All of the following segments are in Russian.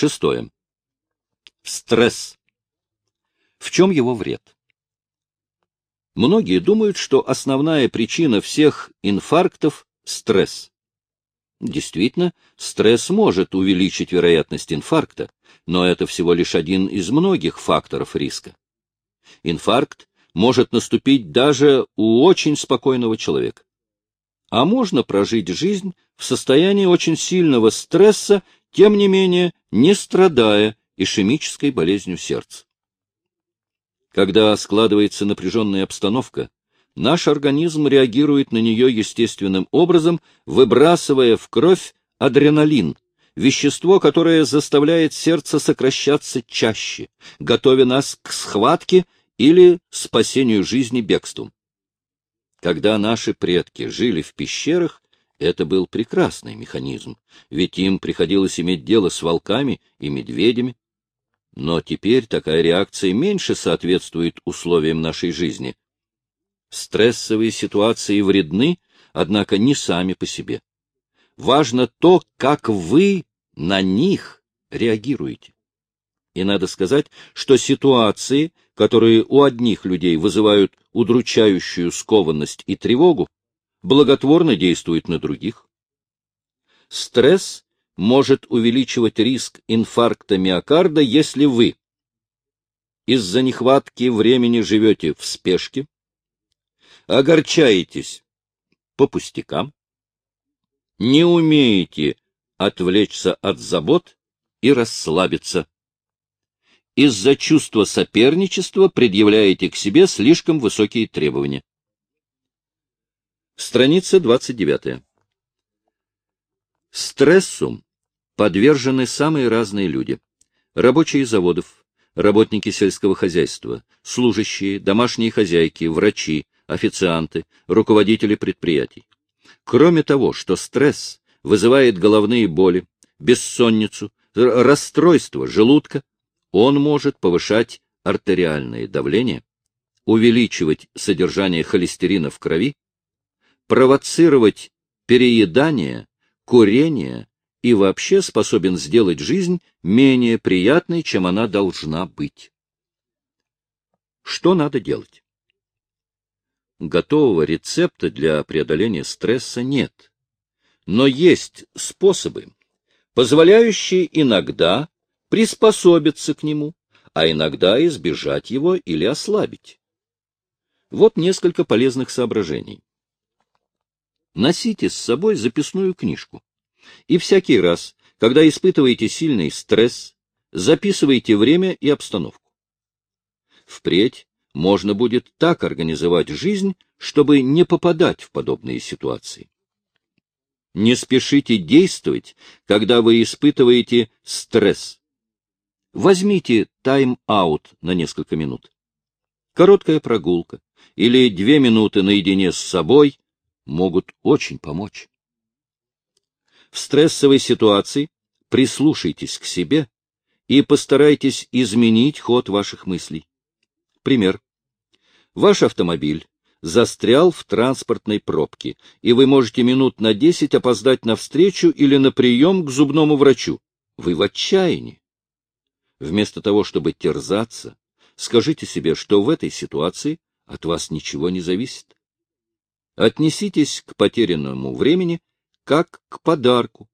Шестое. Стресс. В чем его вред? Многие думают, что основная причина всех инфарктов – стресс. Действительно, стресс может увеличить вероятность инфаркта, но это всего лишь один из многих факторов риска. Инфаркт может наступить даже у очень спокойного человека. А можно прожить жизнь в состоянии очень сильного стресса, тем не менее не страдая ишемической болезнью сердца. Когда складывается напряженная обстановка, наш организм реагирует на нее естественным образом, выбрасывая в кровь адреналин, вещество, которое заставляет сердце сокращаться чаще, готовя нас к схватке или спасению жизни бегством. Когда наши предки жили в пещерах, это был прекрасный механизм, ведь им приходилось иметь дело с волками и медведями. Но теперь такая реакция меньше соответствует условиям нашей жизни. Стрессовые ситуации вредны, однако не сами по себе. Важно то, как вы на них реагируете. И надо сказать, что ситуации, которые у одних людей вызывают удручающую скованность и тревогу, благотворно действуют на других. Стресс может увеличивать риск инфаркта миокарда, если вы из-за нехватки времени живете в спешке, огорчаетесь по пустякам, не умеете отвлечься от забот и расслабиться. Из-за чувства соперничества предъявляете к себе слишком высокие требования. Страница 29. Стрессу подвержены самые разные люди. Рабочие заводов, работники сельского хозяйства, служащие, домашние хозяйки, врачи, официанты, руководители предприятий. Кроме того, что стресс вызывает головные боли, бессонницу, расстройство желудка, он может повышать артериальное давление, увеличивать содержание холестерина в крови, провоцировать переедание, курение и вообще способен сделать жизнь менее приятной, чем она должна быть. Что надо делать? Готового рецепта для преодоления стресса нет. Но есть способы, позволяющие иногда приспособиться к нему, а иногда избежать его или ослабить. Вот несколько полезных соображений. Носите с собой записную книжку. И всякий раз, когда испытываете сильный стресс, записывайте время и обстановку. Впредь можно будет так организовать жизнь, чтобы не попадать в подобные ситуации. Не спешите действовать, когда вы испытываете стресс. Возьмите тайм-аут на несколько минут. Короткая прогулка или две минуты наедине с собой могут очень помочь. В стрессовой ситуации прислушайтесь к себе и постарайтесь изменить ход ваших мыслей. Пример. Ваш автомобиль застрял в транспортной пробке, и вы можете минут на десять опоздать на встречу или на прием к зубному врачу. Вы в отчаянии. Вместо того, чтобы терзаться, скажите себе, что в этой ситуации от вас ничего не зависит. Отнеситесь к потерянному времени как к подарку.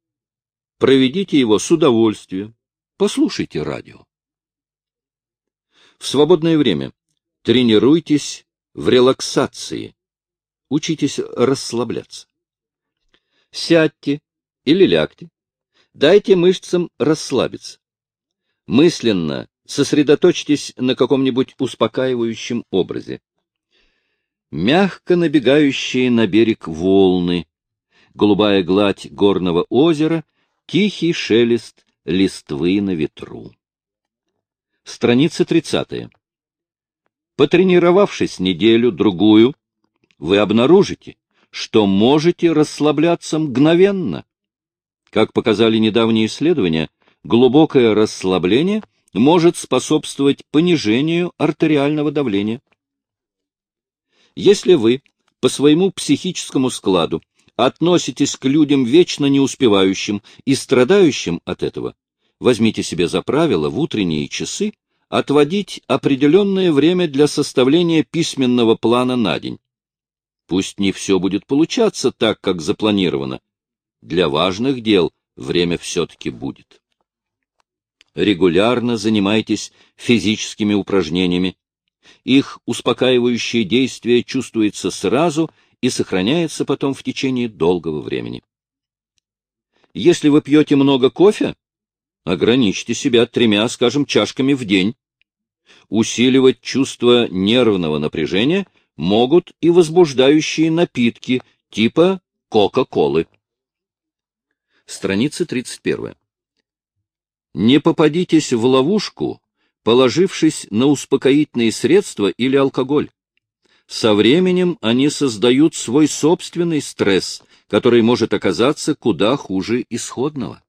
Проведите его с удовольствием. Послушайте радио. В свободное время тренируйтесь в релаксации. Учитесь расслабляться. Сядьте или лягте. Дайте мышцам расслабиться. Мысленно сосредоточьтесь на каком-нибудь успокаивающем образе мягко набегающие на берег волны, голубая гладь горного озера, тихий шелест листвы на ветру. Страница 30. Потренировавшись неделю-другую, вы обнаружите, что можете расслабляться мгновенно. Как показали недавние исследования, глубокое расслабление может способствовать понижению артериального давления. Если вы по своему психическому складу относитесь к людям вечно неуспевающим и страдающим от этого, возьмите себе за правило в утренние часы отводить определенное время для составления письменного плана на день. Пусть не все будет получаться так, как запланировано. Для важных дел время все-таки будет. Регулярно занимайтесь физическими упражнениями. Их успокаивающее действие чувствуется сразу и сохраняется потом в течение долгого времени. Если вы пьете много кофе, ограничьте себя тремя, скажем, чашками в день. Усиливать чувство нервного напряжения могут и возбуждающие напитки типа Кока-Колы. Страница 31. Не попадитесь в ловушку, положившись на успокоительные средства или алкоголь. Со временем они создают свой собственный стресс, который может оказаться куда хуже исходного.